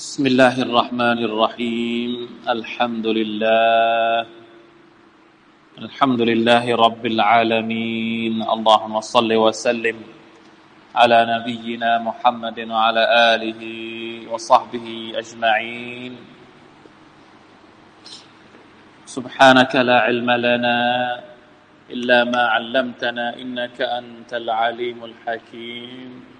بسم الله الرحمن الرحيم. الحمد لله. الحمد لله رب العالمين. اللهم صل وسلم على نبينا محمد وعلى آله وصحبه أجمعين. سبحانك لا علم لنا إلا ما علمتنا إنك أنت العليم الحكيم.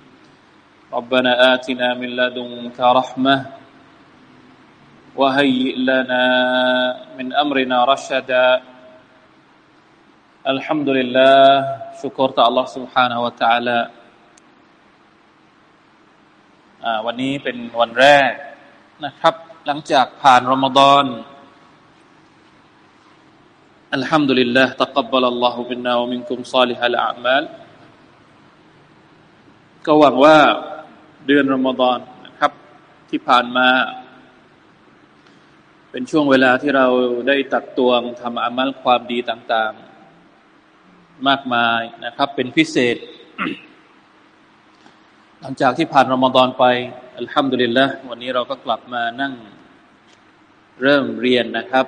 ربنا آتنا من لدنك رحمة وهيئ لنا من أمرنا رشدا الحمد لله شكرت الله سبحانه وتعالى วันนี้เป็นวันแรกนะครับ หลังจากผ่านรอมฎอนอัลฮัมดุลิลลาห์ تقبل الله منا ومنكم صالح الأعمال ก็หวังว่า เดือนรอมฎอนนะครับ ที่ผ่านมา เป็นช่วงเวลาที่เราได้ตักตวงทำอามัลความดีต่างๆ มากมายนะครับ เป็นพิเศษ หลังจากที่ผ่านรอมฎอนไปอัลฮัมดุลิลละวันนี้เราก็กลับมานั่งเริ่มเรียนนะครับ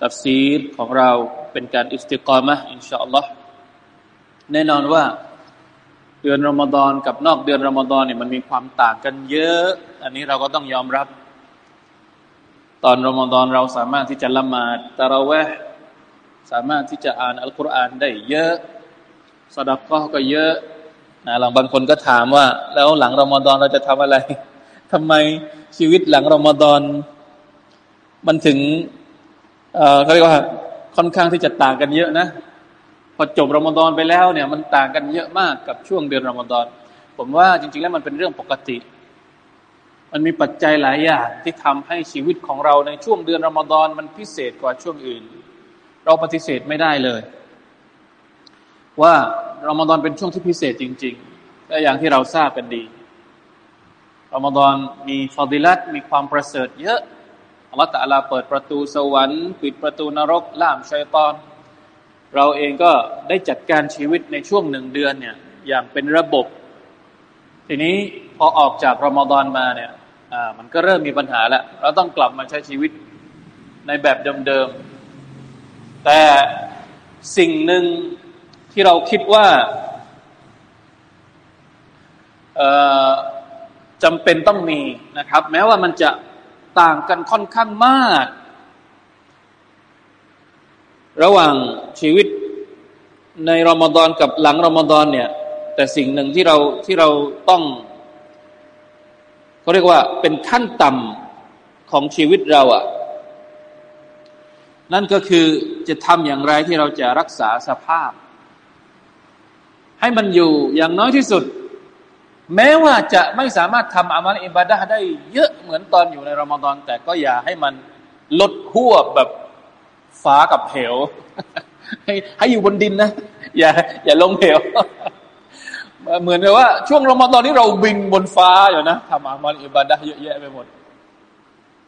ตัฟซีรของเราเป็นการอิสติกรมะอินชาอัลลอฮ์แน่นอนว่า เดือนรอมฎอนกับนอกเดือนรอมฎอนเนี่ยมันมีความต่างกันเยอะ อันนี้เราก็ต้องยอมรับ ตอนรอมฎอนเราสามารถที่จะละหมาดตะเราะเวห์สามารถที่จะอ่านอัลกุรอานได้เยอะสดับก็ก็เยอะนะหลังบางคนก็ถามว่า แล้วหลังรอมฎอนเราจะทำอะไรทำไมชีวิตหลังรอมฎอนมันถึงเขาเรียกว่าค่อนข้างที่จะต่างกันเยอะนะ พอจบรอมฎอนไปแล้วเนี่ยมันต่างกันเยอะมากกับช่วงเดือนรอมฎอนผมว่าจริง ๆ แล้วมันเป็นเรื่องปกติ มันมีปัจจัยหลายอย่างที่ทำให้ชีวิตของเราในช่วงเดือนรอมฎอนมันพิเศษกว่าช่วงอื่น เราปฏิเสธไม่ได้เลย ว่ารอมฎอนเป็นช่วงที่พิเศษจริงๆและอย่างที่เราทราบกันดีรอมฎอนมีฟาดิลัตมีความประเสริฐเยอะอัลลอฮฺตะลาเปิดประตูสวรรค์ ปิดประตูนรกล่ามชัยตอน เราเองก็ได้จัดการชีวิตในช่วงหนึ่งเดือนเนี่ยอย่างเป็นระบบ ทีนี้พอออกจากรอมฎอนมาเนี่ยมันก็เริ่มมีปัญหาแล้ว เราต้องกลับมาใช้ชีวิตในแบบเดิมๆ แต่สิ่งหนึ่งที่เราคิดว่าจำเป็นต้องมีนะครับ แม้ว่ามันจะต่างกันค่อนข้างมาก ระหว่างชีวิตในรอมฎอนกับหลังรอมฎอนเนี่ย แต่สิ่งหนึ่งที่เราที่เราต้องเขาเรียกว่าเป็นขั้นต่ำของชีวิตเราอะ่ะ นั่นก็คือจะทำอย่างไรที่เราจะรักษาสภาพ ให้มันอยู่อย่างน้อยที่สุด แม้ว่าจะไม่สามารถทำอามัลอิบาดะได้เยอะเหมือนตอนอยู่ในรอมฎอนแต่ก็อย่าให้มันลดหัวแบบ ฟ้ากับเหว ให้ให้อยู่บนดินนะ อย่า อย่าลงเหว เหมือนกับว่า ช่วงรอมฎอนนี้เราบินบนฟ้าอยู่นะทำอามัลอิบาดะเยอะแยะไปหมด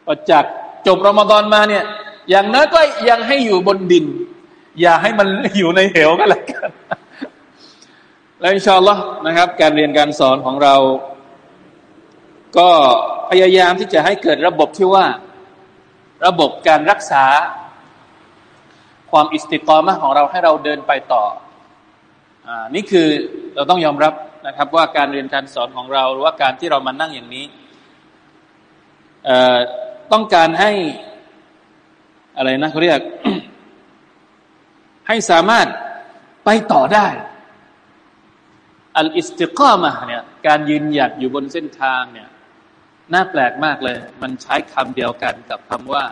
พอจากจบรอมฎอนมาเนี่ย อย่างน้อยก็ยังให้อยู่บนดิน อย่าให้มันอยู่ในเหวก็แล้วกันและอินชาอัลลอฮ์นะครับ การเรียนการสอนของเรา ก็พยายามที่จะให้เกิดระบบที่ว่า ระบบการรักษา ความอิสติกรมะของเราให้เราเดินไปต่ออ่านี่คือเราต้องยอมรับนะครับว่าการเรียนการสอนของเราหรือว่าการที่เรามานั่งอย่างนี้ต้องการให้อะไรนะเขาเรียก ให้สามารถไปต่อได้อัลอิสติกามะเนี่ยการยืนหยัดอยู่บนเส้นทางเนี่ยน่าแปลกมากเลย มันใช้คำเดียวกันกับคำว่า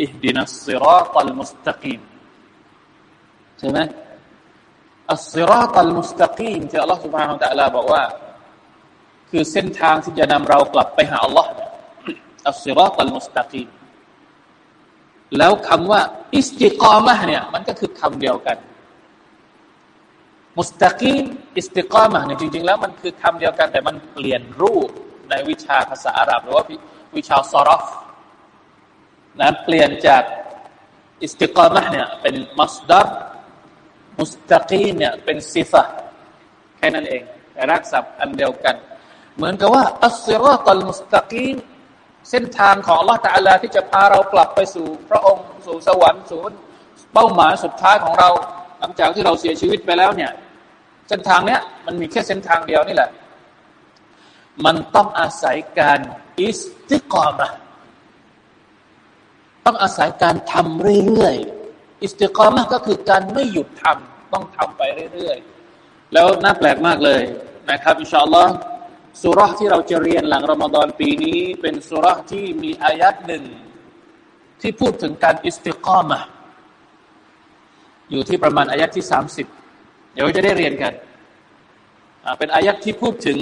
อิฮดินัสซิรอตัลมุสตะกีม ใช่ไหมอัศซิรอตัลมุสตะกีมที่อัลลอฮฺสุบฮานาอัลลอฮฺบอกว่า คือเส้นทางที่จะนำเรากลับไปหาอัลลอฮฺالصراط المستقيم แล้วคำว่า استقامة เนี่ย มันก็คือคำเดียวกัน مستقيم استقامة เนี่ยจริง ๆ แล้วมันคือคำเดียวกัน แต่มันเปลี่ยนรูปในวิชาภาษาอาหรับ หรือว่าวิชา صرف นะเปลี่ยนจาก استقامة เนี่ยเป็น مصدر مستقيم เนี่ยเป็น صفةแค่นั้นเองรักษาอันเดียวกัน เหมือนกับว่าอัสซิรอตัลมุสตะกีเส้นทางของลอตาลาที่จะพาเรากลับไปสู่พระองค์สู่สวรรค์สู่เป้าหมายสุดท้ายของเรา หลังจากที่เราเสียชีวิตไปแล้วเนี่ย เส้นทางเนี้ยมันมีแค่เส้นทางเดียวนี่แหละ มันต้องอาศัยการอิสติกอมะต้องอาศัยการทำเรื่อยๆ อิสติกามะก็คือการไม่หยุดทำต้องทำไปเรื่อยๆ แล้วน่าแปลกมากเลยนะครับอินชาอัลลอฮ์สุรษที่เราจะเรียนหลังรอมฎอนปีนี้ เป็นสุรษที่มีอายัดหนึ่ง ที่พูดถึงการอิสติกามะอยู่ที่ประมาณอายัดที่สามสิบเดี๋ยวจะได้เรียนกัน เป็นอายัดที่พูดถึง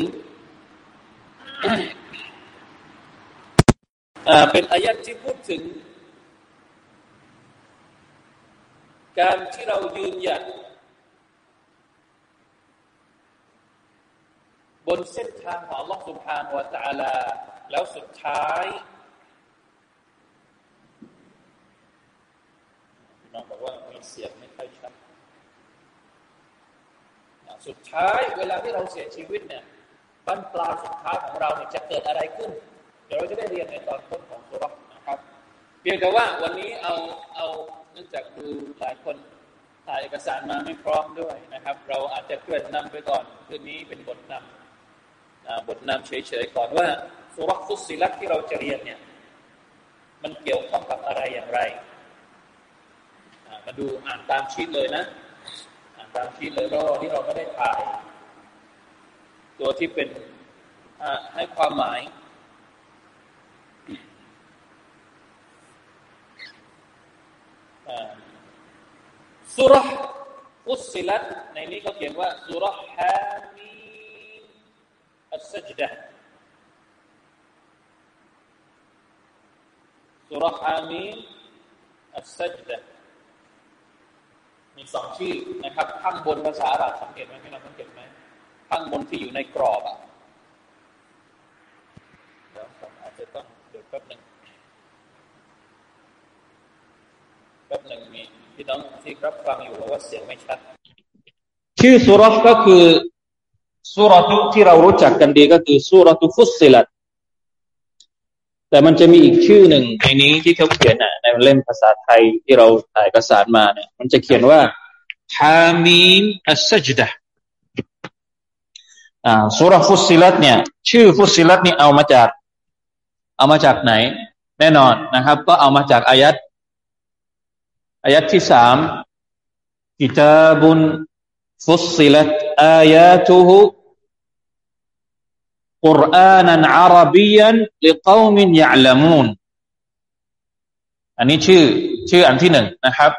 เป็นอายัดที่พูดถึง การที่เรายืนหยัดบนเส้นทางของ Allah سبحانه และ تعالى แล้วสุดท้ายน้องบอกว่ามีเสียงไม่ค่อยชัดสุดท้ายเวลาที่เราเสียชีวิตเนี่ยบั้นปลายสุดท้ายของเราเนี่ยจะเกิดอะไรขึ้น เดี๋ยวเราจะได้เรียนในตอนต้นของสุรนะครับ เพียงแต่ว่าวันนี้เอาเอา เนื่องจากดูหลายคนถ่ายเอกสารมาไม่พร้อมด้วยนะครับ เราอาจจะเกิดนำไปก่อน คืนนี้เป็นบทนำบทนำเฉยๆก่อนว่าสุรฟุสิลักที่เราจะเรียนเนี่ย มันเกี่ยวข้องกับอะไรอย่างไร มาดูอ่านตามชีตเลยนะ อ่านตามชีตเลยก็ที่เราไม่ได้ถ่าย ตัวที่เป็นให้ความหมาย สุรฟุสิลัตในนี้เขาเขียนว่าสุรฮามีอัสจดะสุรฮามีอัสจดะมีสองชื่อนะครับ ข้างบนภาษาอาหรับสังเกตไหมพี่น้องสังเกตไหมข้างบนที่อยู่ในกรอบอะเดี๋ยวผมอาจจะต้องเดี๋ยวแป๊บหนึ่งแป๊บหนึ่งมี พี่น้องที่รับฟังอยู่ว่าเสียงไม่ชัด ชื่อสุรษก็คือสุรทุที่เรารู้จักกันดีก็คือสุรทุฟุสิลัดแต่มันจะมีอีกชื่อหนึ่งในนี้ที่เขาเขียนอะในเล่มภาษาไทยที่เราถ่ายเอกสารมาเนี่ย มันจะเขียนว่าฮามีมอัสซัจดะอ่าสุรฟุสิลัดเนี่ย ชื่อฟุสิลัดนี่เอามาจาก เอามาจากไหน แน่นอนนะครับ ก็เอามาจากอายัด Ayat Kisam, Kitabun fussilat ayatuhu Qur'anan Arabiyan liqaumin ya'lamun อันนี้ชื่อชื่ออันที่หนึ่งนะครับ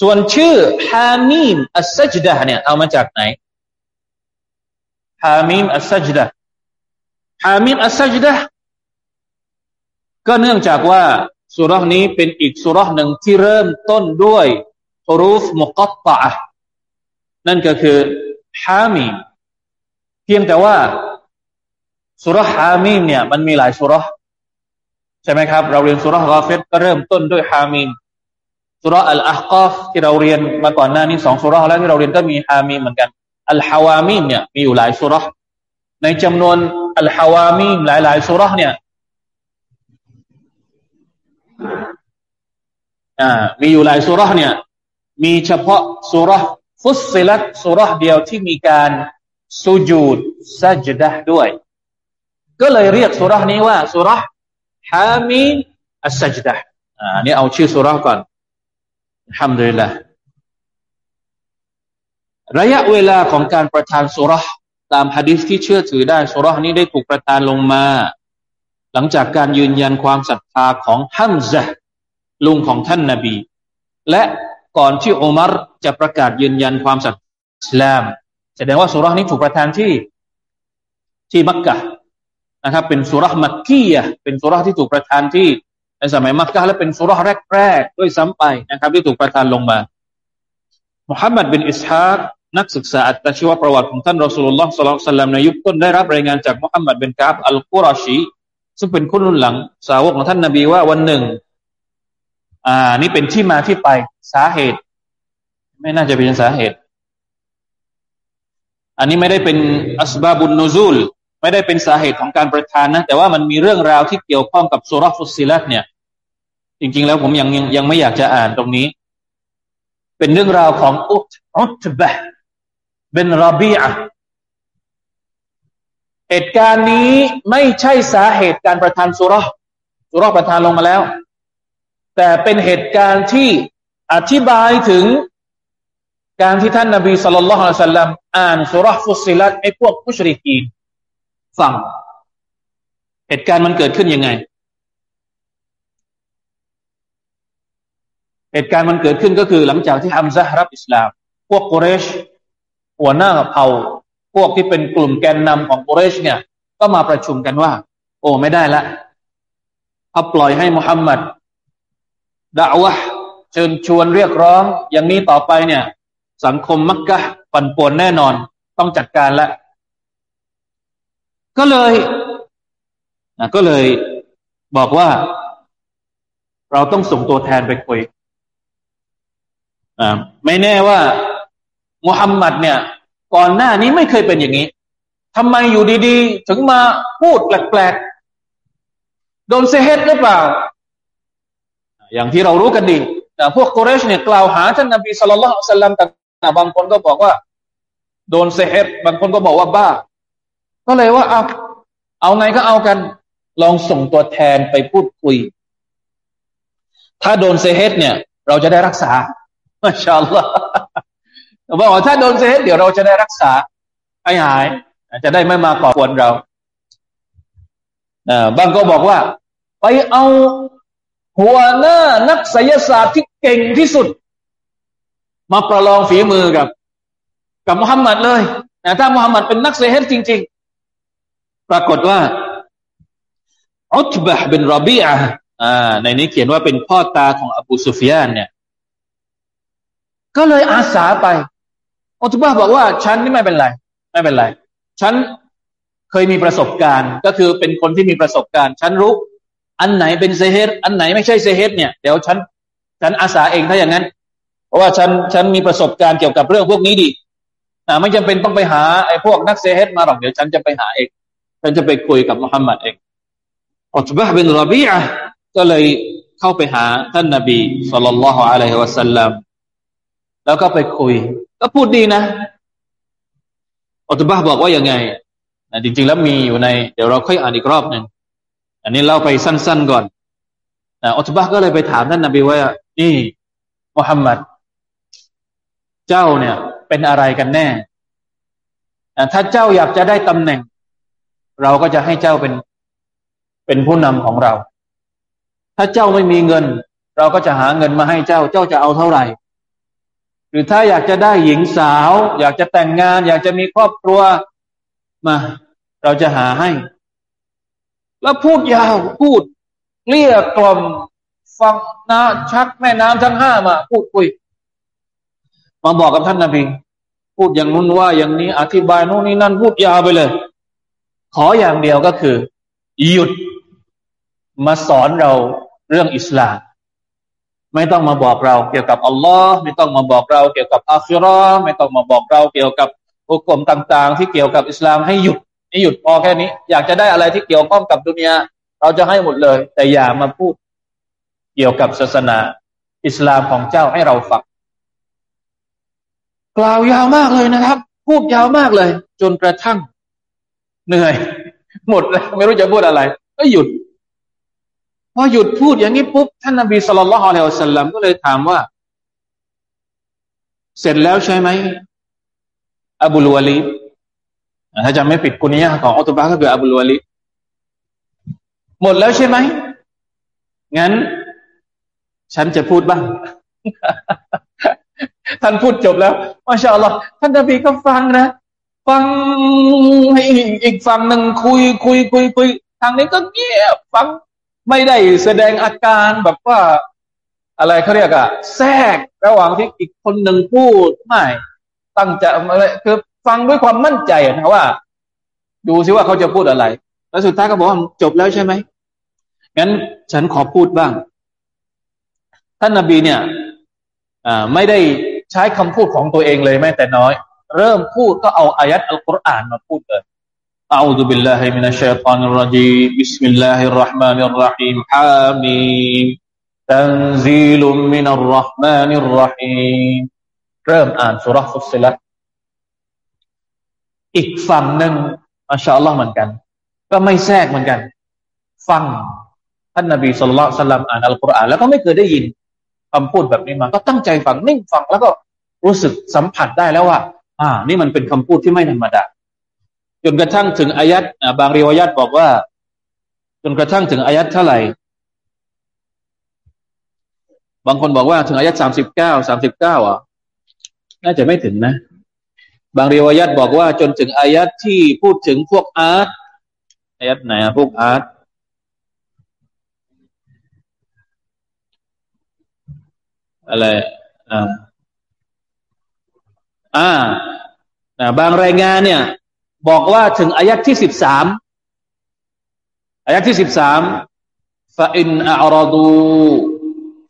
ส่วนชื่อฮามิมอัสซัจดะเนี่ยเอามาจากไหนฮามิมอัสซัจดะฮามิมอัสซัจดะก็เนื่องจากว่า สุรษนี้เป็นอีกสุรษหนึ่งที่เริ่มต้นด้วยฮรูฟมุกัตตะนั่นก็คือฮามีเพียงแต่ว่าสุรษฮามีเนี่ย มันมีหลายสุรษใช่ไหมครับ เราเรียนสุรษกาเฟตก็เริ่มต้นด้วยฮามีสุรษอัลอาฮกอฟที่เราเรียนมาก่อนหน้านี้สองสุรษแล้วที่เราเรียนก็มีฮามีเหมือนกันอัลฮาวามีเนี่ยมีอยู่หลายสุรษในจำนวนอัลฮาวามีมหลายๆสุรษเนี่ย อ่ามีอยู่หลายสุรษเนี่ย มีเฉพาะสุรษฟุสซิลัตสุรษเดียวที่มีการสุญูดซัจดะด้วย ก็เลยเรียกสุรษนี้ว่าสุรษฮามีอัสซัจดะอ่านี่เอาชื่อสุรษก่อนทำเลยละระยะเวลาของการประทานสุรษตามฮะดิษที่เชื่อถือได้สุรษนี้ได้ถูกประทานลงมา หลังจากการยืนยันความศรัทธาของฮัมซะ ลุงของท่านนาบี และก่อนที่อุมัรจะประกาศยืนยันความศรัทธาอิสลาม แสดงว่าสุรานี้ถูกประทานที่ที่มักกะนะครับ เป็นสุรษมักกียะเป็นสุรษที่ถูกประทานที่ในสมัยมักกะและเป็นสุรษแรกๆด้วยซ้ำไปนะครับ ที่ถูกประทานลงมามุฮัมมัดบินอิสฮากนักศึกษาอัตชีวประวัติของท่านรอสูลุลลอฮ์สัลลัลลซัลลัมในยุคต้นได้รับรายงานจากมุฮัมมัดบินกาบอัลกุรอชีซึ่งเป็นคนรุ่นหลังสาวกของท่านนบีว่าวันหนึ่ง อ่า นี่เป็นที่มาที่ไปสาเหตุ ไม่น่าจะเป็นสาเหตุ อันนี้ไม่ได้เป็นอัสบาบุนนูซูล ไม่ได้เป็นสาเหตุของการประทานนะ แต่ว่ามันมีเรื่องราวที่เกี่ยวข้องกับสุรฟุสิลัตเนี่ย จริง ๆ แล้วผมยังยังยงไม่อยากจะอ่านตรงนี้ เป็นเรื่องราวของอุตอุตบะเป็นรบีอะเหตุการณ์นี้ไม่ใช่สาเหตุการประทานสุรสุรประทานลงมาแล้ว แต่เป็นเหตุการณ์ที่อธิบายถึงการที่ท่านนาบีสุลต่านละสัลลัมอ่านสุรฟุสิลัตให้พวกผู้ชริกีฟัง เหตุการณ์มันเกิดขึ้นยังไง เหตุการณ์มันเกิดขึ้นก็คือหลังจากที่ฮัมซะรับอิสลาม พวกกุเรช หัวหน้าเผ่า พวกที่เป็นกลุ่มแกนนำของกุเรชเนี่ย ก็มาประชุมกันว่า โอ้ไม่ได้ละถ้าปล่อยให้มุฮัมมัด ด่าวะเชิญชวนเรียกร้อง อย่างนี้ต่อไปเนี่ย สังคมมักกะปั่นป่วนแน่นอน ต้องจัดการแล้วก็เลยนะก็เลยบอกว่า เราต้องส่งตัวแทนไปคุยอ่าไม่แน่ว่ามุฮัมมัดเนี่ย ก่อนหน้านี้ไม่เคยเป็นอย่างนี้ทำไมอยู่ดี ๆ ถึงมาพูดแปลกๆโดนเซฮตหรือเปล่า อย่างที่เรารู้กันดีนะพวกโกเรชเนี่ยกล่าวหาท่านนบีสุลต่านสัลลัมแต่บางคนก็บอกว่า โดนเซฮตบางคนก็บอกว่าบ้า ก็เลยว่าเอาเอาไงก็เอากัน ลองส่งตัวแทนไปพูดคุย ถ้าโดนเซฮตเนี่ย เราจะได้รักษามาชาอัลลอฮ์บอกว่าถ้าโดนเซฮ์เดี๋ยวเราจะได้รักษาให้หาย จะได้ไม่มาก่อกวนเราบางก็บอกว่า ไปเอา หัวหน้านักไสยศาสตร์ที่เก่งที่สุด มาประลองฝีมือกับ กับมุฮัมมัดเลยแต่ถ้ามุฮัมมัดเป็นนักเซฮจริง ๆ ปรากฏว่าอุตบะเป็นรบีอะอ่าในนี้เขียนว่าเป็นพ่อตาของอบูซุฟยานเนี่ย ก็เลยอาสาไปอุตบะบอกว่า ฉันนี่ไม่เป็นไร ไม่เป็นไร ฉันเคยมีประสบการณ์ ก็คือเป็นคนที่มีประสบการณ์ ฉันรู้ อันไหนเป็นเซฮตอันไหนไม่ใช่เซฮตเนี่ยเดี๋ยวฉันฉันอาสาเองถ้าอย่างนั้น เพราะว่าฉันฉันมีประสบการณ์เกี่ยวกับเรื่องพวกนี้ดีอ่าไม่จำเป็นต้องไปหาไอ้พวกนักเซฮตมาหรอกเดี๋ยวฉันจะไปหาเองฉันจะไปคุยกับมุฮัมมัดเองอุตบะเป็นรบีอะก็เลยเข้าไปหาท่านนบีสุลต่านละฮ์อะลัยฮิวะสัลลัมแล้วก็ไปคุย ก็พูดดีนะอัตบะบอกว่ายังไงนะจริง ๆ แล้วมีอยู่ใน เดี๋ยวเราค่อยอ่านอีกรอบหนึ่ง อันนี้เล่าไปสั้น ๆก่อนอัตบะก็เลยไปถามท่านนบีว่านี่มุฮัมมัดเจ้าเนี่ย เป็นอะไรกันแน่ถ้าเจ้าอยากจะได้ตำแหน่ง เราก็จะให้เจ้าเป็นเป็นผู้นำของเรา ถ้าเจ้าไม่มีเงิน เราก็จะหาเงินมาให้เจ้า เจ้าจะเอาเท่าไหร่ หรือถ้าอยากจะได้หญิงสาว อยากจะแต่งงาน อยากจะมีครอบครัวมา เราจะหาให้ แล้วพูดยาวพูดเรียกกล่อมฟังนะชักแม่น้ำทั้งห้ามา พูดคุยมาบอกกับท่านนาบีพูดอย่างนู้นว่าอย่างนี้ อธิบายโนู้นนี่นั่นพูดยาวไปเลย ขออย่างเดียวก็คือ หยุดมาสอนเราเรื่องอิสลาม ไม่ต้องมาบอกเราเกี่ยวกับอัลลอฮ์ไม่ต้องมาบอกเราเกี่ยวกับอัคราไม่ต้องมาบอกเราเกี่ยวกับอุกรมต่าง ๆ ที่เกี่ยวกับอิสลามให้หยุด ให้หยุดพอแค่นี้ อยากจะได้อะไรที่เกี่ยวข้องกับดุนยาเราจะให้หมดเลย แต่อย่ามาพูดเกี่ยวกับศาสนา อิสลามของเจ้าให้เราฟังกล่าวยาวมากเลยนะครับ พูดยาวมากเลย จนกระทั่ง เหนื่อย หมดแล้วไม่รู้จะพูดอะไร ก็หยุด พอหยุดพูดอย่างนี้ปุ๊บท่านนบีสุลต่านละฮ์อะลัยฮิสัลลัมก็เลยถามว่า เสร็จแล้วใช่ไหมอบูลวาลี ถ้าจำไม่ผิดกุนียะของอัตุบะก็คืออบูลวาลีหมดแล้วใช่ไหม งั้น ฉันจะพูดบ้าง ท่านพูดจบแล้วมาชาอัลลอฮ์ท่านนบีก็ฟังนะ ฟังให้อีกฝั่งหนึ่งคุย คุย คุย คุย ทางนี้ก็เงียบฟัง ไม่ได้แสดงอาการแบบว่า อะไรเขาเรียกอะแทรกระหว่างที่อีกคนหนึ่งพูดไม่ ตั้งใจอะไรคือ ฟังด้วยความมั่นใจนะว่า ดูซิว่าเขาจะพูดอะไร แล้วสุดท้ายก็บอกว่าจบแล้วใช่ไหมงั้นฉันขอพูดบ้าง ท่านนาบีเนี่ยไม่ได้ใช้คำพูดของตัวเองเลยแม้แต่น้อย เริ่มพูดก็เอาอายัดอัลกุรอานมาพูดเลย أعوذ بالله من الشيطان الرجيم بسم الله الرحمن الرحيم حاميم تنزيل من الرحمن الرحيم เริ่มอ่านสุรฟุสซิลัต อีกฝั่งหนึ่งอัชาอัลลอฮ์เหมือนกัน ก็ไม่แทรกเหมือนกัน ฟังท่านนบีสุลต่านอ่านอัลกุรอานแล้วก็ไม่เคยได้ยินคำพูดแบบนี้มา ก็ตั้งใจฟังนิ่งฟังแล้วก็รู้สึกสัมผัสได้แล้วว่า อ่า นี่มันเป็นคำพูดที่ไม่ธรรมดาจนกระทั่งถึงอายัดบางรีวายัดบอกว่า จนกระทั่งถึงอายัดเท่าไหร่ บางคนบอกว่าถึงอายัดสามสิบเก้าสามสิบเก้าอะ น่าจะไม่ถึงนะ บางรีวายัดบอกว่าจนถึงอายัดที่พูดถึงพวกอาร์ตอายัดไหนพวกอาร์ตอะไรอ่าอ่าบางรายงานเนี่ย บอกว่าถึงอายัดที่สิบสามอายัดที่สิบสามฟาอินอัรดู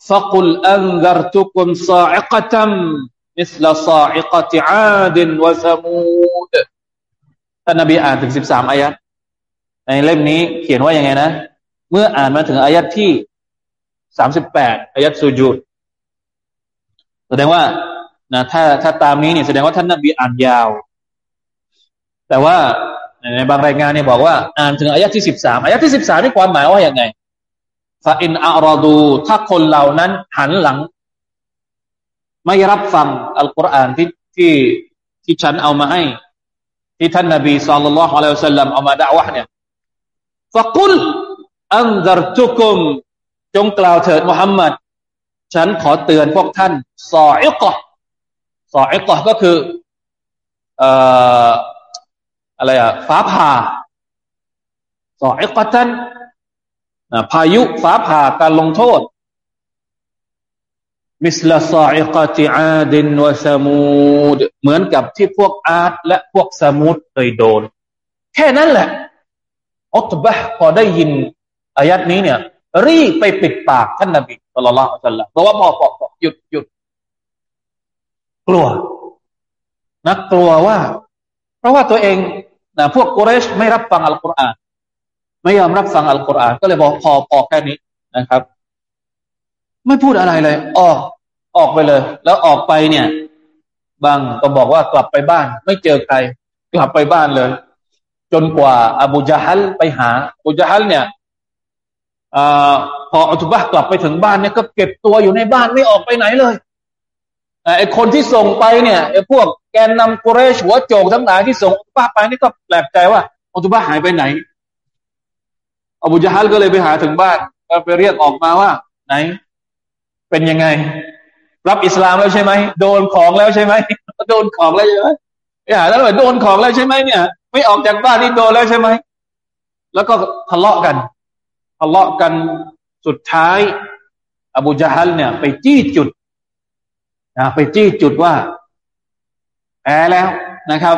ฟะกุลอันดรตุกุมซาอิกตัม مثل صاعقة عاد وثمود ท่านนบีอ่านถึงสิบสามอายัดในเล่มนี้เขียนว่าอย่างไงนะ เมื่ออ่านมาถึงอายัดที่สามสิบแปดอายัดสุญูดแสดงว่านะถ้าถ้าตามนี้เนี่ยแสดงว่าท่านนบีอ่านยาวแต่ว่าในบางรายงานเนี่ยบอกว่า อ่านถึงอายะที่สิบสามอายะที่สิบสามนี่ความหมายว่าอย่างไงฟาอินอารอดูถ้าคนเหล่านั้นหันหลัง ไม่รับฟังอัลกุรอานที่ที่ที่ฉันเอามาให้ ที่ท่านนบีสุลต่านละฮ์อะลัยฮิสซาลลัมเอามาด่าวะเนี่ยฟะกุลอันดรทุกุม จงกล่าวเถิดมุฮัมมัดฉันขอเตือนพวกท่านصاعقة صاعقة ก็คือเอ่ออะไรอะฟ้าผ่า صاعقة พายุฟ้าผ่าการลงโทษ مثل صاعقة عاد وثمود เหมือนกับที่พวกอาดและพวกสมูดเคยโดน แค่นั้นแหละอัตบะพอได้ยินอายัดนี้เนี่ย รีบไปปิดปากท่านนบีสุลต่านสัลลัมเพราะว่าพอพอหยุดหยุดกลัวนักกลัวว่า เพราะว่าตัวเองนะพวกกุเรชไม่รับฟังอัลกุรอานไม่ยอมรับฟังอัลกุรอานก็เลยบอกพอพอแค่นี้นะครับ ไม่พูดอะไรเลยออกออกไปเลย แล้วออกไปเนี่ย บางก็บอกว่ากลับไปบ้าน ไม่เจอใคร กลับไปบ้านเลย จนกว่าอบูจาฮัลไปหาอบูจาฮัลเนี่ยอพออัตุบะกลับไปถึงบ้านเนี่ยก็เก็บตัวอยู่ในบ้านไม่ออกไปไหนเลยไอ้คนที่ส่งไปเนี่ยไอ้พวกแกนนำกุเรชหัวโจกทั้งหลายที่ส่งอุตุบะไปนี่ก็แปลกใจว่าอุตุบะหายไปไหนอบูจาฮัลก็เลยไปหาถึงบ้านก็ไปเรียกออกมาว่า ไหน เป็นยังไง รับอิสลามแล้วใช่ไหมโดนของแล้วใช่ไหมโดนของแล้วใช่ไหมไปหาแล้วโดนของแล้วใช่ไหมเนี่ย ไม่ออกจากบ้านนี่โดนแล้วใช่ไหมแล้วก็ทะเลาะกันทะเลาะกันสุดท้าย อบูจาฮัลเนี่ย ไปจี้จุดนะไปจี้จุดว่าแพ้แล้วนะครับ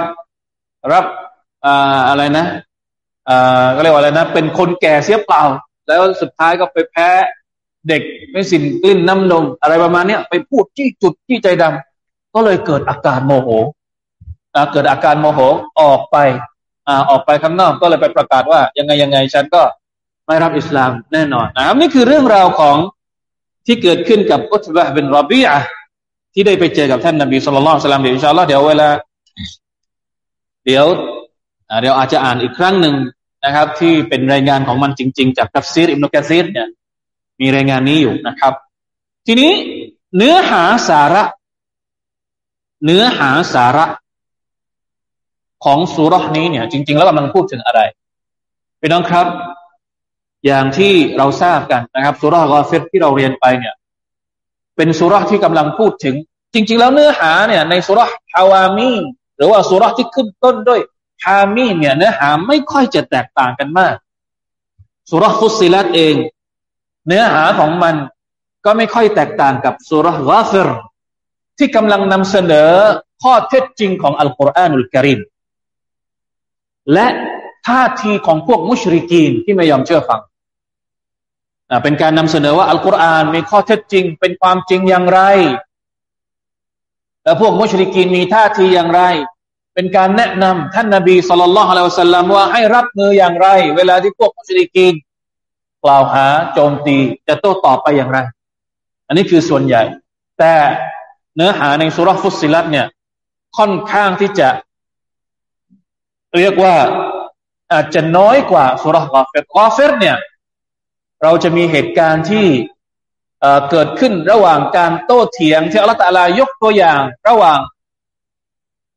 รับอ่าอะไรนะอ่าก็เรียกว่าอะไรนะ เป็นคนแก่เสียเปล่า แล้วสุดท้ายก็ไปแพ้เด็ก ไม่สินกลิ้นน้ำนม อะไรประมาณนี้ไปพูดจี้จุดจี้ใจดำก็เลยเกิดอาการโมโหเกิดอาการโมโหออกไปอออกไปข้างนอกก็เลยไปประกาศว่า ยังไงยังไงฉันก็ไม่รับอิสลามแน่นอนนะครับนี่คือเรื่องราวของที่เกิดขึ้นกับอุตบะเป็นรอบีอะที่ได้ไปเจอกับท่านนบีสุลต่านสลามเดี๋ยวอินชาอัลลอฮ์เดี๋ยวเวลาเดี๋ยวเดี๋ยวอาจจะอ่านอีกครั้งหนึ่งนะครับ ที่เป็นรายงานของมันจริง ๆ จากกัฟซีรอิมนุกะซีรเนี่ย มีรายงานนี้อยู่นะครับ ทีนี้เนื้อหาสาระ เนื้อหาสาระ ของสุรษนี้เนี่ย จริง ๆ แล้วกำลังพูดถึงอะไรพี่น้องครับ อย่างที่เราทราบกันนะครับสุรษกอฟิรที่เราเรียนไปเนี่ย เป็นสุรษที่กำลังพูดถึง จริง ๆ แล้วเนื้อหาเนี่ย ในสุรษฮาวามีหรือว่าสุราที่ขึ้นต้นด้วยฮามีเนี่ยเนื้อหาไม่ค่อยจะแตกต่างกันมากสุรฟุสิลัตเอง เนื้อหาของมันก็ไม่ค่อยแตกต่างกับสุรกาฟิรที่กำลังนำเสนอข้อเท็จจริงของอัลกุรอานุลกิริมและท่าทีของพวกมุชริกีนที่ไม่ยอมเชื่อฟังเป็นการนำเสนอว่าอัลกุรอานมีข้อเท็จจริง เป็นความจริงอย่างไรและพวกมุชริกีนมีท่าทีอย่างไร เป็นการแนะนำท่านนาบีสุลต่านละฮ์อะลัยฮิสลามว่าให้รับมืออย่างไร เวลาที่พวกมุชริกีน กล่าวหาโจมตีจะโต้ตอบไปอย่างไร อันนี้คือส่วนใหญ่ แต่เนื้อหาในสุรฟุสิลัตเนี่ย ค่อนข้างที่จะ เรียกว่าอาจจะน้อยกว่าสุรกาเฟรกาเฟรเนี่ย เราจะมีเหตุการณ์ที่เกิดขึ้นระหว่างการโต้เถียงที่อัลลอฮฺตาลายกตัวอย่าง ระหว่าง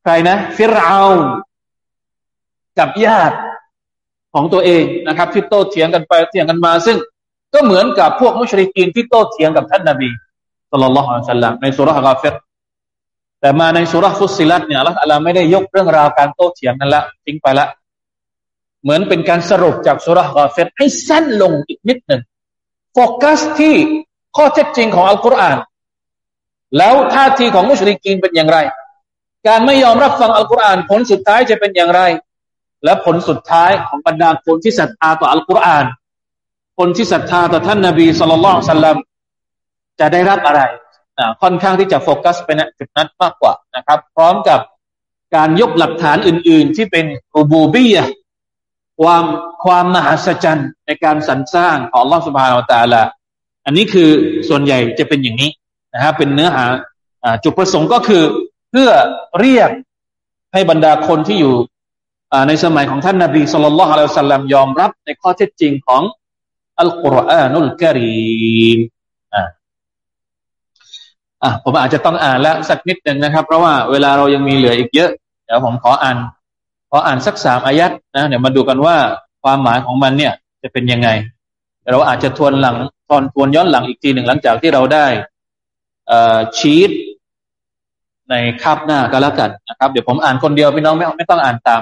ใครนะ ฟิรเอากับญาติ ของตัวเองนะครับ ที่โต้เถียงกันไปเถียงกันมา ซึ่งก็เหมือนกับพวกมุชริกีนที่โต้เถียงกับท่านนาบีสุลต่านละฮ์อัลลอฮ์ในสุรษะกาเฟรแต่มาในสุรษะฟุสิลัตเนี่ยอัลลอฮฺไม่ได้ยกเรื่องราวการโต้เถียงนั้นละทิ้งไปละ เหมือนเป็นการสรุปจากสุรากาเฟตให้สั้นลงอีกนิดหนึ่งโฟกัสที่ข้อเท็จจริงของอัลกุรอาน แล้วท่าทีของมุชลิกีนเป็นอย่างไร การไม่ยอมรับฟังอัลกุรอานผลสุดท้ายจะเป็นอย่างไร และผลสุดท้ายของบรรดาคนที่ศรัทธาต่ออัลกุรอาน คนที่ศรัทธาต่อท่านนาบีสุลต่านสัลลัมจะได้รับอะไรค่อนข้างที่จะโฟกัสไปในจุดนั้นมากกว่านะครับ พร้อมกับการยกหลักฐานอื่น ๆ ที่เป็นรูบูบียความความมหัศจรรย์ในการสรรสร้างของลอสุภาอัลตาละอันนี้คือส่วนใหญ่จะเป็นอย่างนี้นะฮะเป็นเนื้อหาจุดประสงค์ก็คือเพื่อเรียกให้บรรดาคนที่อยู่ ในสมัยของท่านนาบีสุลต่านละฮ์อะลัยฮิสลามยอมรับในข้อเท็จจริงของอัลกุรอานุลกิริมอ่าอะผมอาจจะต้องอ่านแล้วสักนิดหนึ่งนะครับ เพราะว่าเวลาเรายังมีเหลืออีกเยอะ เดี๋ยวผมขออ่านพออ่านสักสามอายัดนะเดี๋ยวมาดูกันว่าความหมายของมันเนี่ย จะเป็นยังไง เราอาจจะทวนหลังทวนทวนย้อนหลังอีกทีหนึ่งหลังจากที่เราได้ชีตในคาบหน้าก็แล้วกันนะครับ เดี๋ยวผมอ่านคนเดียวพี่น้องไม่ไม่ต้องอ่านตาม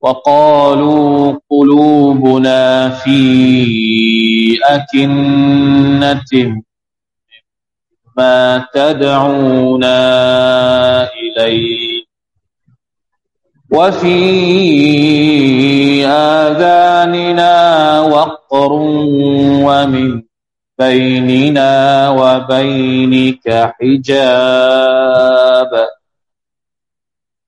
وقالوا قلوبنا في أكنة ما تدعونا إليه. وفي آذاننا وقر ومن بيننا وبينك حجاب.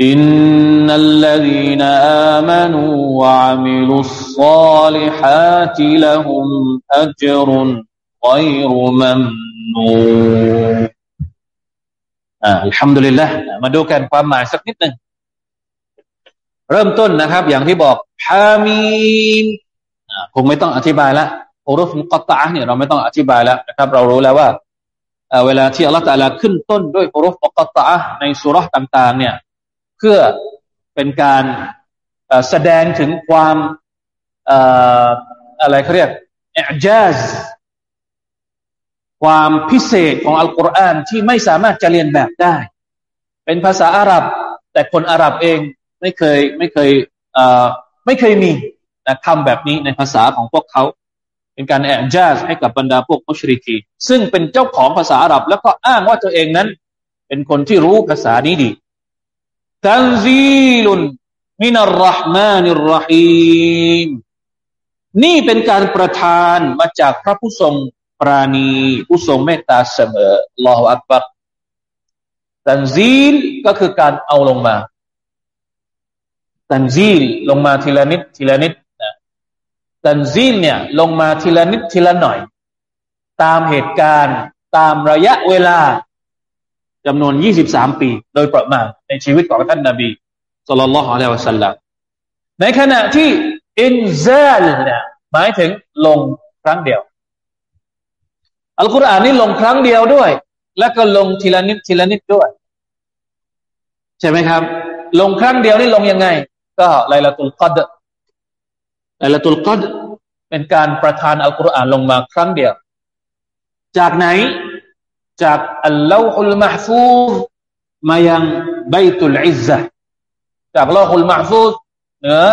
إن الذين آمنوا وعملوا الصالحات لهم أجر غير ممنون นูอ่าอัลฮัมดุลิลละมาดูกันความหมายสักนิดหนึ่งเริ่มต้นนะครับ อย่างที่บอกฮามีมคงไม่ต้องอธิบายละอุรุฟมุกตะเนี่ยเราไม่ต้องอธิบายแล้วนะครับ เรารู้แล้วว่าเวลาที่อัลลอฮฺตะลาขึ้นต้นด้วยอุรุฟมุกตะในสุรษต่าง ๆ เนี่ย เพื่อเป็นการแสดงถึงความอะไรเขาเรียกอิจาซความพิเศษของอัลกุรอานที่ไม่สามารถจะเรียนแบบได้ เป็นภาษาอาหรับ แต่คนอาหรับเองไม่เคยไม่เคยไม่เคยมีนะคำแบบนี้ในภาษาของพวกเขา เป็นการแอบจาสให้กับบรรดาพวกมุชริกีซึ่งเป็นเจ้าของภาษาอาหรับ แล้วก็อ้างว่าตัวเองนั้น เป็นคนที่รู้ภาษานี้ดี ตันซีลุนมินัลรห์มานิรรหีมนี่เป็นการประทานมาจากพระผู้ทรงปราณี ผู้ทรงเมตตาเสมอลอฮอักบัรตันซีลก็คือการเอาลงมา ตันซีลลงมาทีละนิดทีละนิดนะตันซีลเนี่ยลงมาทีละนิดทีละหน่อย ตามเหตุการณ์ตามระยะเวลาจำนวน 23 ปี โดยประมาณ ในชีวิตของท่านนาบีสุลต่านละฮ์อะลัยวะสัลลัมในขณะที่อินซาลเนี่ยหมายถึงลงครั้งเดียว อัลกุรอานนี่ลงครั้งเดียวด้วย แล้วก็ลงทีละนิดทีละนิดด้วย ใช่ไหมครับ ลงครั้งเดียวนี่ลงยังไง ก็ไลลาตุลกัดไลลาตุลกัดเป็นการประทานอัลกุรอานลงมาครั้งเดียว จากไหน จากاللوح المحفوظ มายัง بيت العزة จาก لوح المحفوظ เหนือ